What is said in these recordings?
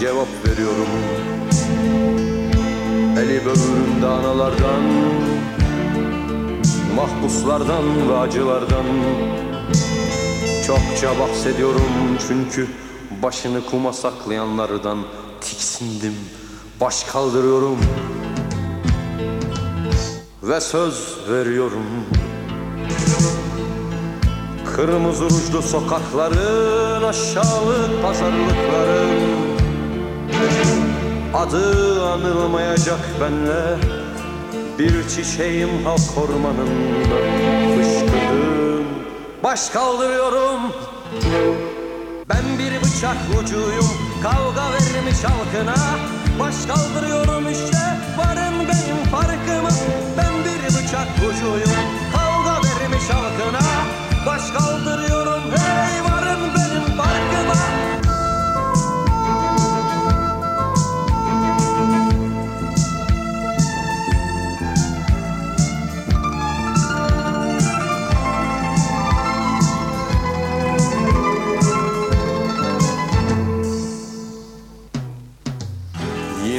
cevap veriyorum. Eli böğrümde analardan Mahpuslardan ve acılardan. Çokça bahsediyorum çünkü Başını kuma saklayanlardan tiksindim Baş kaldırıyorum. Ve söz veriyorum. Kırmızı rujlu sokakların aşağılık pazarlıkların Adı anılmayacak benle. Bir çiçeğim halk ormanında. Fışkırdım Baş kaldırıyorum. Ben bir bıçak ucuyum. Kavga vermiş halkına. Baş kaldırıyorum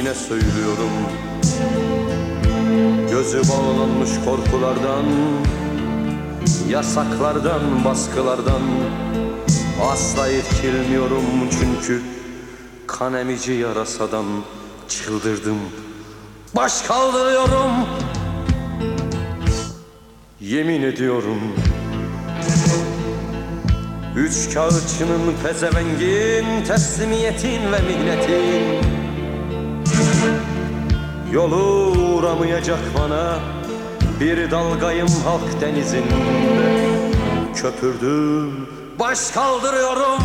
Yine söylüyorum. Gözü bağlanmış korkulardan Yasaklardan, baskılardan Asla irkilmiyorum çünkü Kan emici yarasadan çıldırdım. Baş kaldırıyorum. Yemin ediyorum. Üç kağıtçının pezevengin Teslimiyetin ve mihnetin Yolu uğramayacak bana. Bir dalgayım halk denizinde. Köpürdüm Baş kaldırıyorum.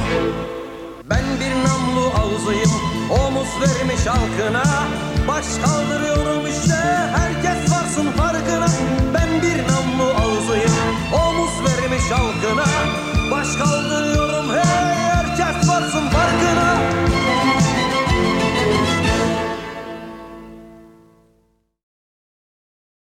Ben bir namlu avzıyım Omuz vermiş halkına. Baş kaldırıyorum işte Herkes varsın farkına. Ben bir namlu avzıyım Omuz vermiş halkına. Baş kaldırıyorum hey Herkes varsın farkına.